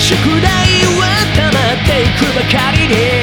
宿題は溜まっていくばかりに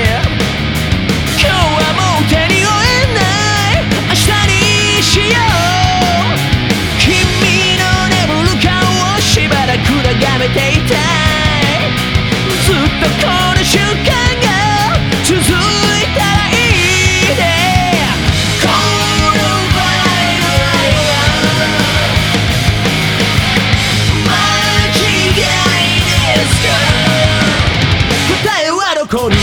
こに隠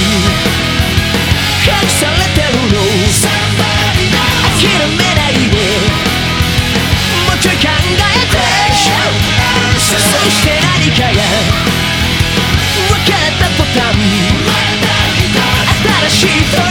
されてるの。諦めないで。もうちょい考えて。そして何かが。分かった途端。新しい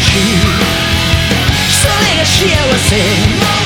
しそれが幸せ。